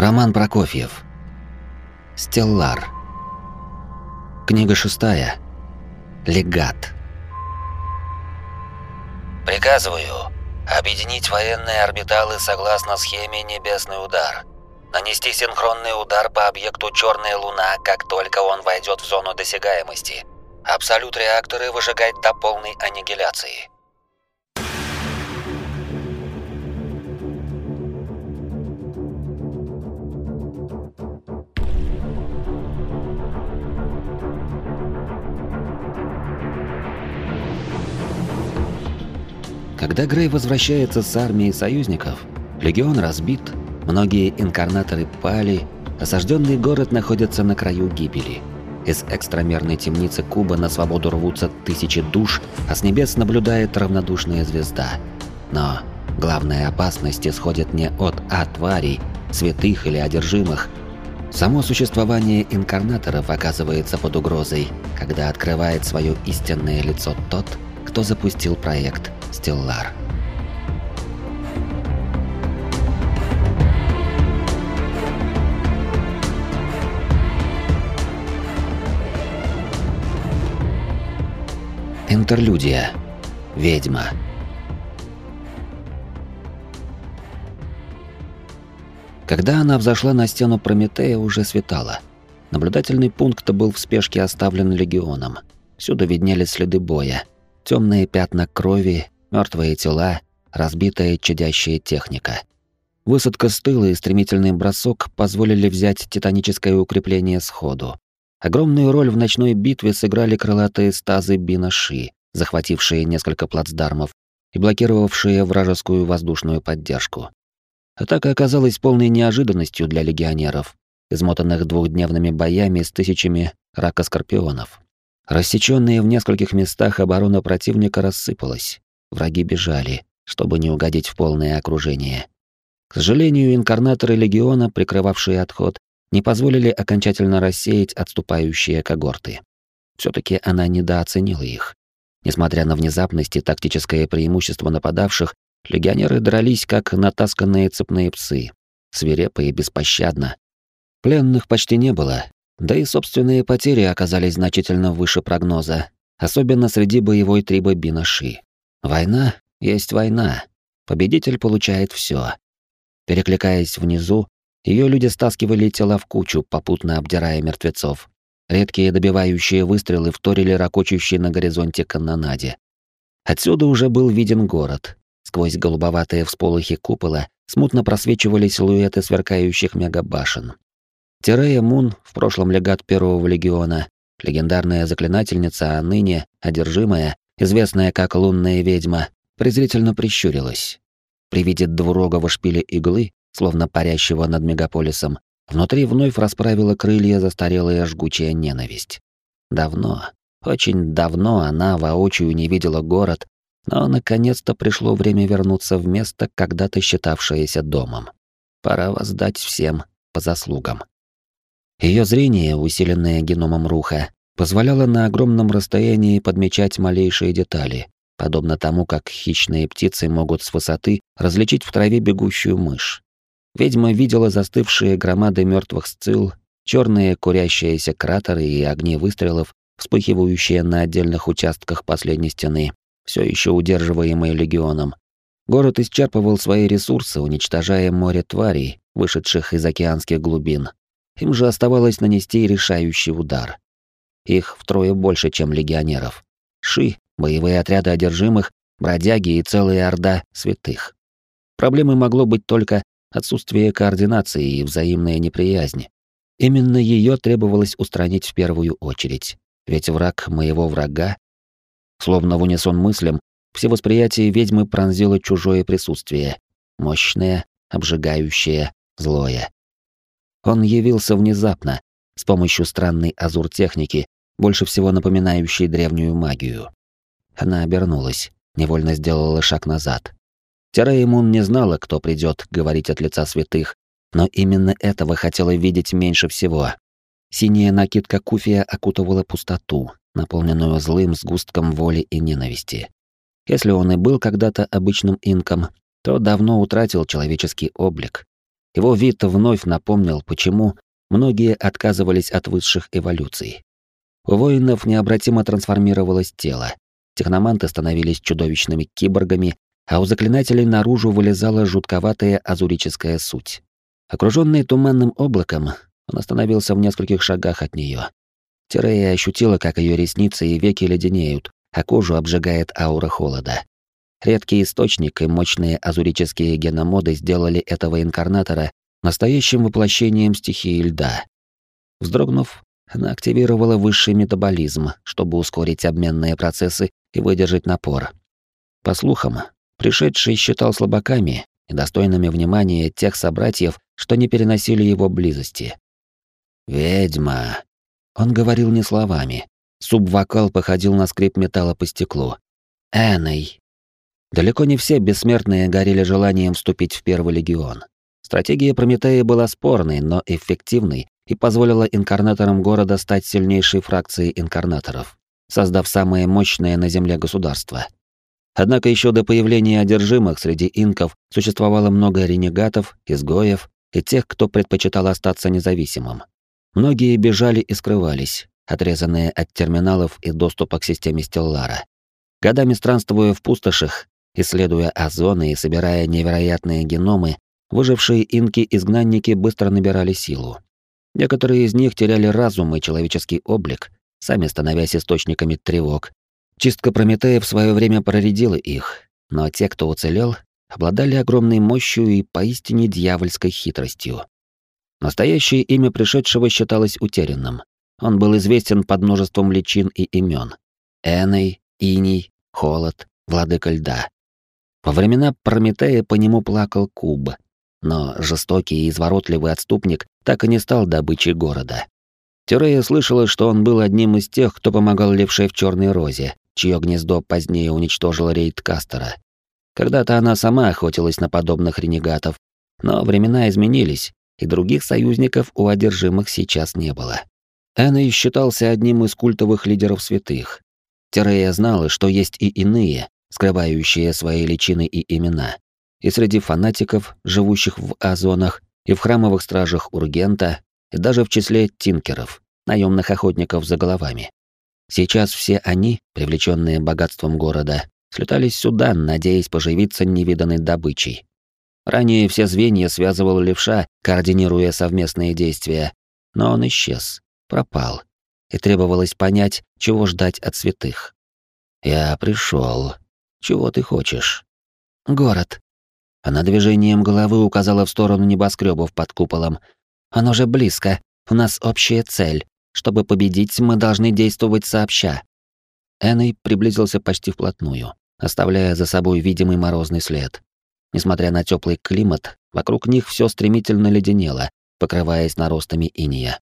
Роман Прокофьев. Стеллар. Книга шестая. Легат. Приказываю объединить военные орбиталы согласно схеме «Небесный удар». Нанести синхронный удар по объекту «Черная луна», как только он войдет в зону досягаемости. Абсолют реакторы выжигать до полной аннигиляции. Когда Грей возвращается с армией союзников, легион разбит, многие инкарнаторы пали, осажденный город находится на краю гибели. Из экстрамерной темницы Куба на свободу рвутся тысячи душ, а с небес наблюдает равнодушная звезда. Но главная опасность исходит не от А-тварей, святых или одержимых. Само существование инкарнаторов оказывается под угрозой, когда открывает свое истинное лицо тот, кто запустил проект Стеллар. Интерлюдия. Ведьма. Когда она взошла на стену Прометея, уже светало. Наблюдательный пункт был в спешке оставлен легионом. Всюду виднелись следы боя. Темные пятна крови, мертвые тела, разбитая чадящая техника. Высадка с тыла и стремительный бросок позволили взять титаническое укрепление сходу. Огромную роль в ночной битве сыграли крылатые стазы Бинаши, захватившие несколько плацдармов и блокировавшие вражескую воздушную поддержку. Атака оказалась полной неожиданностью для легионеров, измотанных двухдневными боями с тысячами ракоскорпионов. Рассечённая в нескольких местах оборона противника рассыпалась. Враги бежали, чтобы не угодить в полное окружение. К сожалению, инкарнаторы легиона, прикрывавшие отход, не позволили окончательно рассеять отступающие когорты. все таки она недооценила их. Несмотря на внезапность и тактическое преимущество нападавших, легионеры дрались как натасканные цепные псы, свирепо и беспощадно. Пленных почти не было, да и собственные потери оказались значительно выше прогноза, особенно среди боевой трибы Бинаши. Война есть война. Победитель получает все. Перекликаясь внизу, ее люди стаскивали тела в кучу, попутно обдирая мертвецов. Редкие добивающие выстрелы вторили ракочущей на горизонте канонаде. Отсюда уже был виден город. Сквозь голубоватые всполохи купола смутно просвечивали силуэты сверкающих мегабашен. Терея Мун, в прошлом легат Первого легиона, легендарная заклинательница, а ныне одержимая, известная как лунная ведьма, презрительно прищурилась. При виде двурогого шпиля иглы, словно парящего над мегаполисом, внутри вновь расправила крылья застарелая жгучая ненависть. Давно, очень давно она воочию не видела город, но наконец-то пришло время вернуться в место, когда-то считавшееся домом. Пора воздать всем по заслугам. Ее зрение, усиленное геномом руха, позволяло на огромном расстоянии подмечать малейшие детали, подобно тому, как хищные птицы могут с высоты различить в траве бегущую мышь. Ведьма видела застывшие громады мертвых сцил, черные курящиеся кратеры и огни выстрелов, вспыхивающие на отдельных участках последней стены, все еще удерживаемые легионом. Город исчерпывал свои ресурсы, уничтожая море тварей, вышедших из океанских глубин. Им же оставалось нанести решающий удар. Их втрое больше, чем легионеров. Ши, боевые отряды одержимых, бродяги и целая орда святых. Проблемой могло быть только отсутствие координации и взаимная неприязнь. Именно ее требовалось устранить в первую очередь, ведь враг моего врага, словно в унисон мыслям, все восприятие ведьмы пронзило чужое присутствие, мощное, обжигающее, злое. Он явился внезапно, с помощью странной азур-техники, больше всего напоминающей древнюю магию. Она обернулась, невольно сделала шаг назад. Тераимун не знала, кто придет говорить от лица святых, но именно этого хотела видеть меньше всего. Синяя накидка Куфия окутывала пустоту, наполненную злым сгустком воли и ненависти. Если он и был когда-то обычным инком, то давно утратил человеческий облик. Его вид вновь напомнил, почему многие отказывались от высших эволюций. У воинов необратимо трансформировалось тело. Техноманты становились чудовищными киборгами, а у заклинателей наружу вылезала жутковатая азурическая суть. Окруженный туманным облаком, он остановился в нескольких шагах от нее. Тирея ощутила, как ее ресницы и веки леденеют, а кожу обжигает аура холода. Редкий источник и мощные азурические геномоды сделали этого инкарнатора настоящим воплощением стихии льда. Вздрогнув, она активировала высший метаболизм, чтобы ускорить обменные процессы и выдержать напор. По слухам, пришедший считал слабаками и достойными внимания тех собратьев, что не переносили его близости. «Ведьма!» Он говорил не словами. Субвокал походил на скрип металла по стеклу. «Эней!» Далеко не все бессмертные горели желанием вступить в Первый легион. Стратегия Прометея была спорной, но эффективной и позволила инкарнаторам города стать сильнейшей фракцией инкарнаторов, создав самое мощное на Земле государство. Однако еще до появления одержимых среди инков существовало много ренегатов, изгоев и тех, кто предпочитал остаться независимым. Многие бежали и скрывались, отрезанные от терминалов и доступа к системе Стеллара. Годами странствуя в пустошах, исследуя озоны и собирая невероятные геномы, выжившие инки-изгнанники быстро набирали силу. Некоторые из них теряли разум и человеческий облик, сами становясь источниками тревог. Чистка Прометея в свое время проредила их, но те, кто уцелел, обладали огромной мощью и поистине дьявольской хитростью. Настоящее имя пришедшего считалось утерянным. Он был известен под множеством личин и имен. Эней, Иний, Холод, Владыка Льда. Во времена Прометея по нему плакал Куб, но жестокий и изворотливый отступник так и не стал добычей города. Тюрея слышала, что он был одним из тех, кто помогал левше в Черной Розе, чье гнездо позднее уничтожил рейд Кастера. Когда-то она сама охотилась на подобных ренегатов, но времена изменились, и других союзников у одержимых сейчас не было. Эней считался одним из культовых лидеров святых. Терея знала, что есть и иные, скрывающие свои личины и имена. И среди фанатиков, живущих в озонах, и в храмовых стражах Ургента, и даже в числе тинкеров, наемных охотников за головами. Сейчас все они, привлеченные богатством города, слетались сюда, надеясь поживиться невиданной добычей. Ранее все звенья связывал левша, координируя совместные действия, но он исчез, пропал, и требовалось понять, чего ждать от святых. «Я пришел. Чего ты хочешь?» «Город». Она движением головы указала в сторону небоскребов под куполом. «Он уже близко. У нас общая цель. Чтобы победить, мы должны действовать сообща». Эней приблизился почти вплотную, оставляя за собой видимый морозный след. Несмотря на теплый климат, вокруг них все стремительно леденело, покрываясь наростами иния.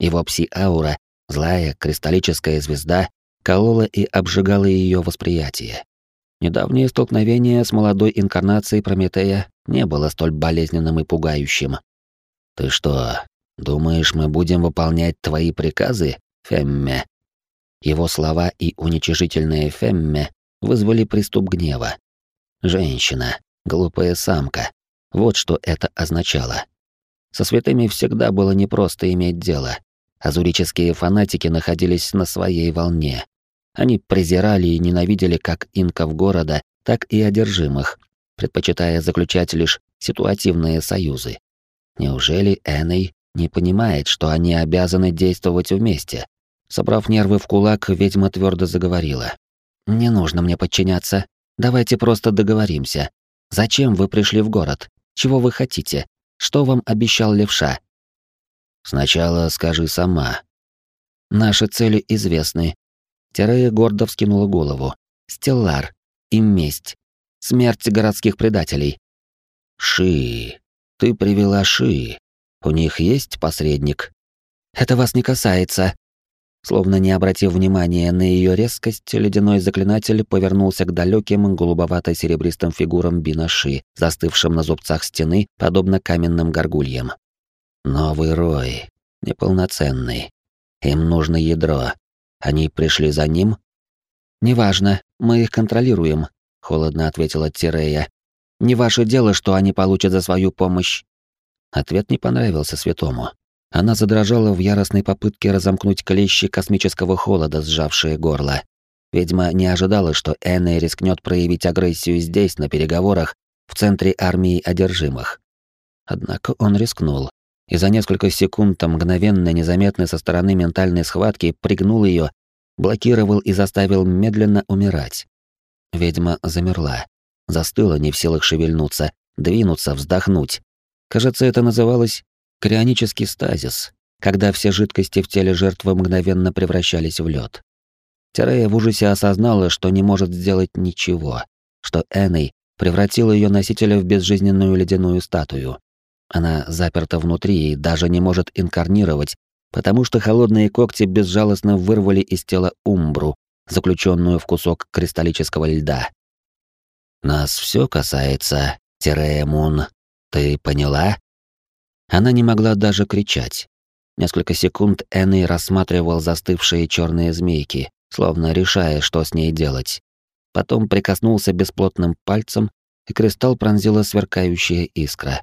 Его пси-аура, злая кристаллическая звезда, колола и обжигала ее восприятие. Недавнее столкновение с молодой инкарнацией Прометея не было столь болезненным и пугающим. «Ты что, думаешь, мы будем выполнять твои приказы, Фемме?» Его слова и уничижительные Фемме вызвали приступ гнева. Женщина, глупая самка. Вот что это означало. Со святыми всегда было непросто иметь дело. Азурические фанатики находились на своей волне. Они презирали и ненавидели как инков города, так и одержимых, предпочитая заключать лишь ситуативные союзы. Неужели Эней не понимает, что они обязаны действовать вместе? Собрав нервы в кулак, ведьма твердо заговорила. «Не нужно мне подчиняться. Давайте просто договоримся. Зачем вы пришли в город? Чего вы хотите? Что вам обещал левша? Сначала скажи сама. Наши цели известны. Терея гордо вскинула голову. Стеллар. И месть. Смерть городских предателей. Ши. Ты привела Ши. У них есть посредник? Это вас не касается. Словно не обратив внимания на ее резкость, ледяной заклинатель повернулся к далеким голубовато-серебристым фигурам Бинаши, застывшим на зубцах стены, подобно каменным горгульям. Новый рой, неполноценный. Им нужно ядро. Они пришли за ним? Неважно, мы их контролируем, холодно ответила Тирея. Не ваше дело, что они получат за свою помощь. Ответ не понравился святому. Она задрожала в яростной попытке разомкнуть клещи космического холода, сжавшие горло. Ведьма не ожидала, что Энне рискнет проявить агрессию здесь, на переговорах, в центре армии одержимых. Однако он рискнул, и за несколько секунд мгновенно незаметной со стороны ментальной схватки пригнул ее, блокировал и заставил медленно умирать. Ведьма замерла, застыла не в силах шевельнуться, двинуться, вздохнуть. Кажется, это называлось крионический стазис, когда все жидкости в теле жертвы мгновенно превращались в лед. Терея в ужасе осознала, что не может сделать ничего, что Эней превратил ее носителя в безжизненную ледяную статую. Она заперта внутри и даже не может инкарнировать, потому что холодные когти безжалостно вырвали из тела Умбру, заключенную в кусок кристаллического льда. «Нас все касается, Терея Мун. Ты поняла?» Она не могла даже кричать. Несколько секунд Энни рассматривал застывшие черные змейки, словно решая, что с ней делать. Потом прикоснулся бесплотным пальцем, и кристалл пронзила сверкающая искра.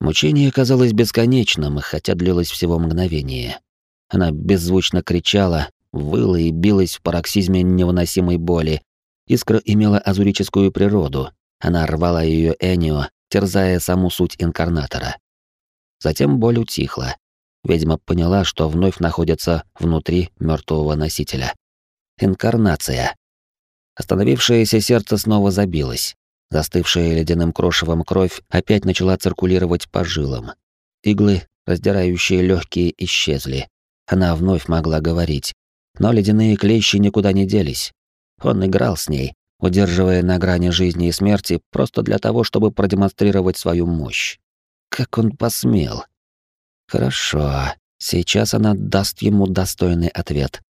Мучение казалось бесконечным, хотя длилось всего мгновение. Она беззвучно кричала, выла и билась в пароксизме невыносимой боли. Искра имела азурическую природу. Она рвала ее Энио, терзая саму суть инкарнатора. Затем боль утихла. Ведьма поняла, что вновь находится внутри мертвого носителя. Инкарнация. Остановившееся сердце снова забилось. Застывшая ледяным крошевом кровь опять начала циркулировать по жилам. Иглы, раздирающие легкие, исчезли. Она вновь могла говорить. Но ледяные клещи никуда не делись. Он играл с ней, удерживая на грани жизни и смерти просто для того, чтобы продемонстрировать свою мощь. Как он посмел? Хорошо, сейчас она даст ему достойный ответ.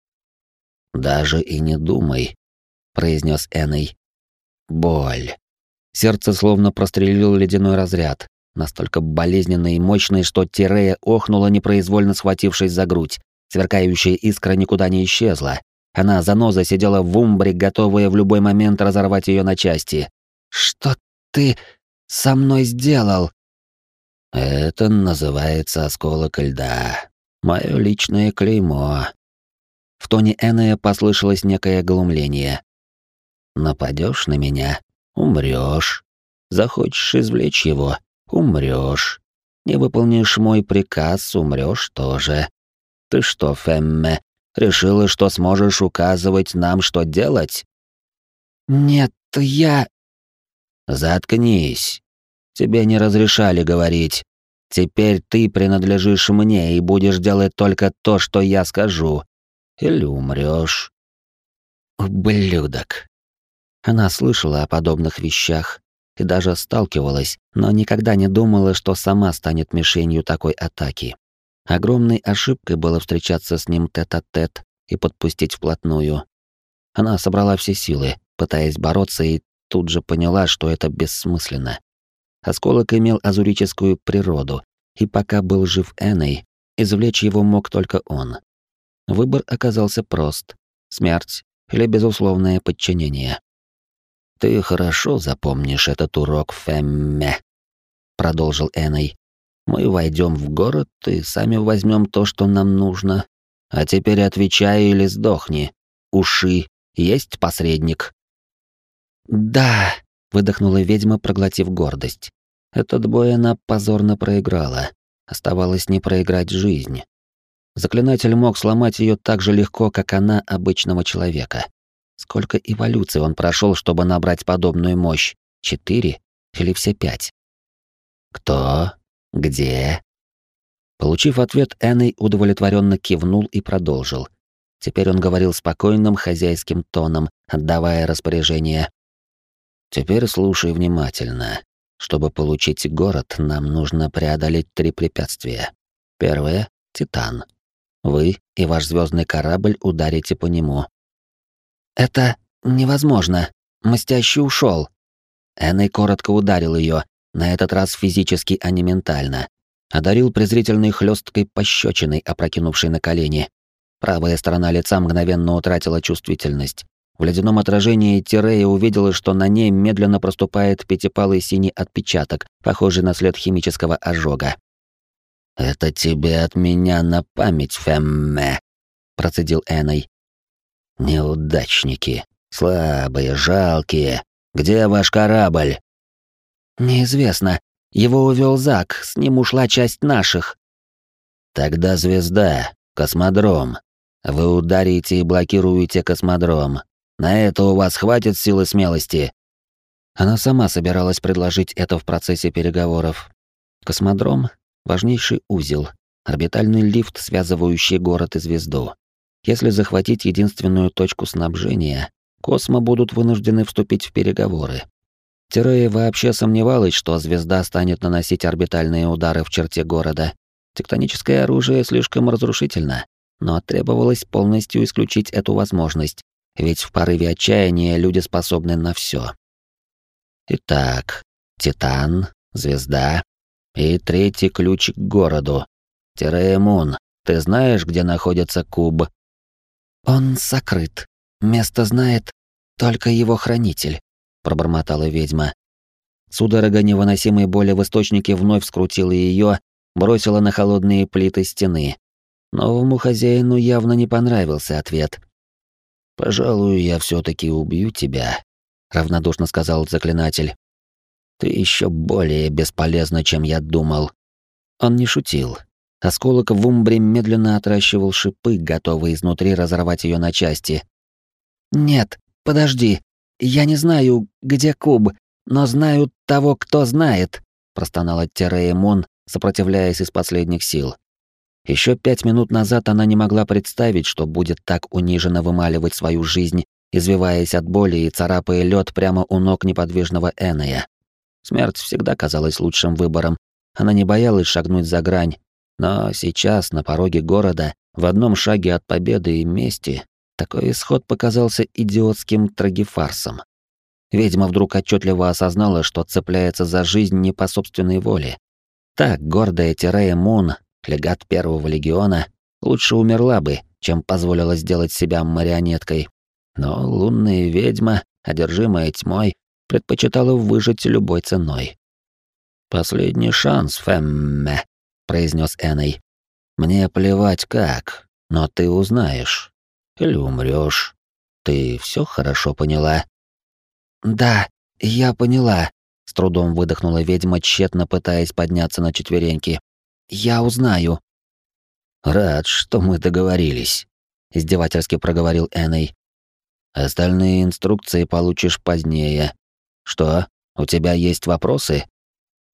«Даже и не думай», — произнес Эней. Боль. Сердце словно прострелил ледяной разряд, настолько болезненный и мощный, что Тирея охнула, непроизвольно схватившись за грудь. Сверкающая искра никуда не исчезла. Она, заноза, сидела в умбре, готовая в любой момент разорвать ее на части. «Что ты со мной сделал?» «Это называется осколок льда. Мое личное клеймо». В тоне Энея послышалось некое глумление. «Нападешь на меня, умрёшь. Захочешь извлечь его, умрёшь. Не выполнишь мой приказ, умрёшь тоже. Ты что, Фемме, решила, что сможешь указывать нам, что делать? Нет, я... Заткнись. Тебе не разрешали говорить. Теперь ты принадлежишь мне и будешь делать только то, что я скажу. Или умрёшь. Ублюдок. Она слышала о подобных вещах и даже сталкивалась, но никогда не думала, что сама станет мишенью такой атаки. Огромной ошибкой было встречаться с ним тет-а-тет -тет и подпустить вплотную. Она собрала все силы, пытаясь бороться, и тут же поняла, что это бессмысленно. Осколок имел азурическую природу, и пока был жив Эней, извлечь его мог только он. Выбор оказался прост — смерть или безусловное подчинение. «Ты хорошо запомнишь этот урок, Фемме», — продолжил Эней. «Мы войдем в город и сами возьмем то, что нам нужно. А теперь отвечай или сдохни. Уши. Есть посредник?» «Да», — выдохнула ведьма, проглотив гордость. Этот бой она позорно проиграла. Оставалось не проиграть жизнь. Заклинатель мог сломать ее так же легко, как она обычного человека. Сколько эволюций он прошел, чтобы набрать подобную мощь? Четыре или все пять? Кто? Где? Получив ответ, Эней удовлетворенно кивнул и продолжил. Теперь он говорил спокойным хозяйским тоном, отдавая распоряжение. Теперь слушай внимательно. Чтобы получить город, нам нужно преодолеть три препятствия. Первое Титан. Вы и ваш звездный корабль ударите по нему. «Это невозможно. Мстящий ушел. Эней коротко ударил ее, на этот раз физически, а не ментально. Одарил презрительной хлесткой пощечиной, опрокинувшей на колени. Правая сторона лица мгновенно утратила чувствительность. В ледяном отражении Тирея увидела, что на ней медленно проступает пятипалый синий отпечаток, похожий на след химического ожога. «Это тебе от меня на память, Фемме», — процедил Эной. «Неудачники, слабые, жалкие. Где ваш корабль?» «Неизвестно. Его увел Зак, с ним ушла часть наших». «Тогда звезда, космодром. Вы ударите и блокируете космодром. На это у вас хватит силы смелости?» Она сама собиралась предложить это в процессе переговоров. Космодром — важнейший узел, орбитальный лифт, связывающий город и звезду. Если захватить единственную точку снабжения, Космо будут вынуждены вступить в переговоры. Тирея вообще сомневалась, что звезда станет наносить орбитальные удары в черте города. Тектоническое оружие слишком разрушительно, но требовалось полностью исключить эту возможность, ведь в порыве отчаяния люди способны на все. Итак, Титан, звезда и третий ключ к городу. Тиреемун, ты знаешь, где находится куб? Он сокрыт. Место знает только его хранитель, пробормотала ведьма. Судорога невыносимой боли в источнике вновь скрутила ее, бросила на холодные плиты стены. Новому хозяину явно не понравился ответ. «Пожалуй, я все таки убью тебя», — равнодушно сказал заклинатель. «Ты еще более бесполезна, чем я думал». Он не шутил. Осколок в умбре медленно отращивал шипы, готовые изнутри разорвать ее на части. «Нет, подожди. Я не знаю, где куб, но знаю того, кто знает», — простонала Терея Мон, сопротивляясь из последних сил. Еще пять минут назад она не могла представить, что будет так униженно вымаливать свою жизнь, извиваясь от боли и царапая лед прямо у ног неподвижного Энея. Смерть всегда казалась лучшим выбором. Она не боялась шагнуть за грань, но сейчас на пороге города, в одном шаге от победы и мести, такой исход показался идиотским трагефарсом. Ведьма вдруг отчетливо осознала, что цепляется за жизнь не по собственной воле. Так гордая Терея Мун легат первого легиона, лучше умерла бы, чем позволила сделать себя марионеткой. Но лунная ведьма, одержимая тьмой, предпочитала выжить любой ценой. «Последний шанс, Фэмме», — произнес Эней. «Мне плевать как, но ты узнаешь. Или умрёшь. Ты всё хорошо поняла?» «Да, я поняла», — с трудом выдохнула ведьма, тщетно пытаясь подняться на четвереньки. Я узнаю. Рад, что мы договорились, издевательски проговорил Эней. Остальные инструкции получишь позднее. Что? У тебя есть вопросы?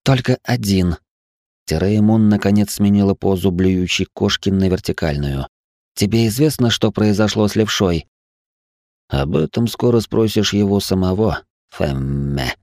Только один. Тереймон наконец сменила позу блюющей кошки на вертикальную. Тебе известно, что произошло с левшой? Об этом скоро спросишь его самого, Фэмме.